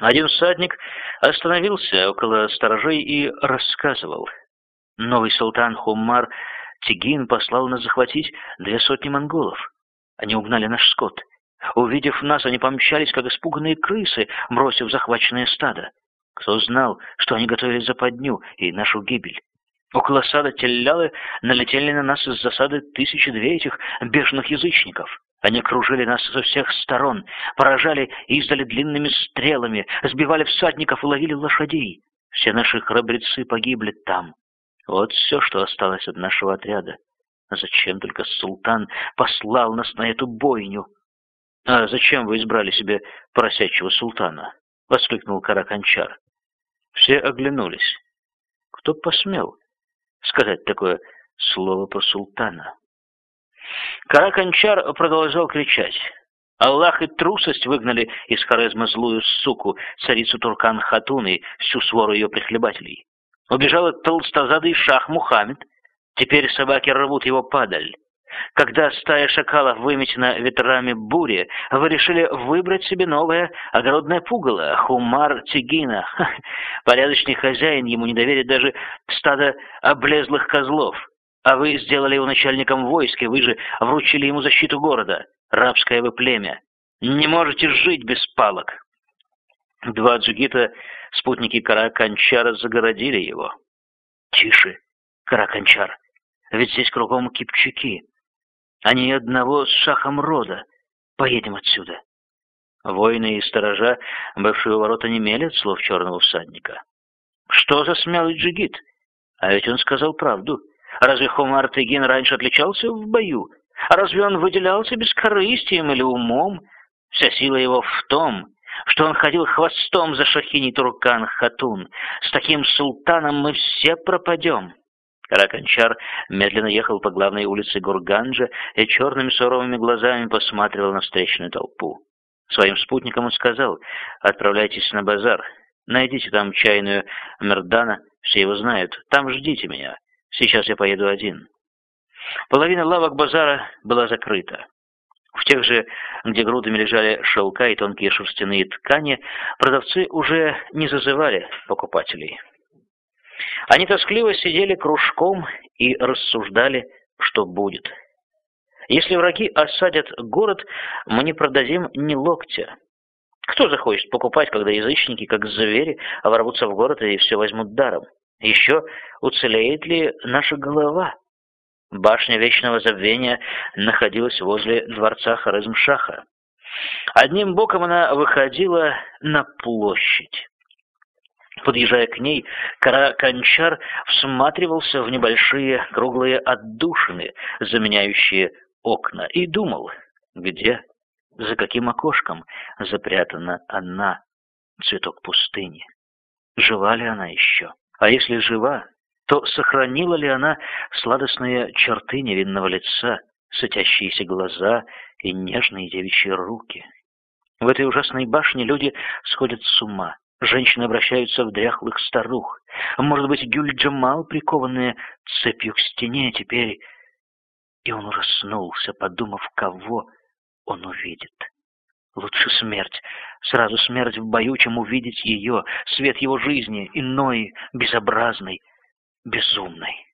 Один всадник остановился около сторожей и рассказывал. Новый султан Хумар Тигин послал нас захватить две сотни монголов. Они угнали наш скот. Увидев нас, они помчались, как испуганные крысы, бросив захваченное стадо. Кто знал, что они готовили западню и нашу гибель? Около сада Теллялы налетели на нас из засады тысячи две этих бешеных язычников. Они окружили нас со всех сторон, поражали и издали длинными стрелами, сбивали всадников и ловили лошадей. Все наши храбрецы погибли там. Вот все, что осталось от нашего отряда. Зачем только султан послал нас на эту бойню? — А зачем вы избрали себе поросячьего султана? — воскликнул Караканчар. Все оглянулись. Кто посмел сказать такое слово про султана? Караканчар продолжал кричать. Аллах и трусость выгнали из Хорезма злую суку, царицу Туркан-Хатун и всю свору ее прихлебателей. Убежал толстозадый шах Мухаммед. Теперь собаки рвут его падаль. Когда стая шакалов выметена ветрами бури, вы решили выбрать себе новое огородное пугало, Хумар Тигина. Порядочный хозяин ему не доверит даже стадо облезлых козлов. А вы сделали его начальником войска, вы же вручили ему защиту города. Рабское вы племя. Не можете жить без палок. Два джигита, спутники Караканчара, загородили его. Тише, Караканчар, ведь здесь кругом кипчаки. Они одного с шахом рода. Поедем отсюда. Воины и сторожа, бывшие у ворота, не мелят слов черного всадника. Что за смелый джигит? А ведь он сказал правду. Разве Хумар Тыгин раньше отличался в бою? Разве он выделялся бескорыстием или умом? Вся сила его в том, что он ходил хвостом за Шахини Туркан Хатун. С таким султаном мы все пропадем. Караканчар медленно ехал по главной улице Гурганджа и черными суровыми глазами посматривал на встречную толпу. Своим спутникам он сказал, «Отправляйтесь на базар, найдите там чайную Мердана, все его знают, там ждите меня». Сейчас я поеду один. Половина лавок базара была закрыта. В тех же, где грудами лежали шелка и тонкие шерстяные ткани, продавцы уже не зазывали покупателей. Они тоскливо сидели кружком и рассуждали, что будет. Если враги осадят город, мы не продадим ни локтя. Кто захочет покупать, когда язычники, как звери, ворвутся в город и все возьмут даром? Еще уцелеет ли наша голова? Башня Вечного Забвения находилась возле дворца Харизмшаха. Одним боком она выходила на площадь. Подъезжая к ней, Караканчар всматривался в небольшие круглые отдушины, заменяющие окна, и думал, где, за каким окошком запрятана она, цветок пустыни. Жива ли она еще? А если жива, то сохранила ли она сладостные черты невинного лица, светящиеся глаза и нежные девичьи руки? В этой ужасной башне люди сходят с ума. Женщины обращаются в дряхлых старух. Может быть, Гюль-Джамал, прикованная цепью к стене, теперь... И он ужаснулся, подумав, кого он увидит. Лучше смерть, сразу смерть в бою, чем увидеть ее, свет его жизни, иной, безобразный, безумный.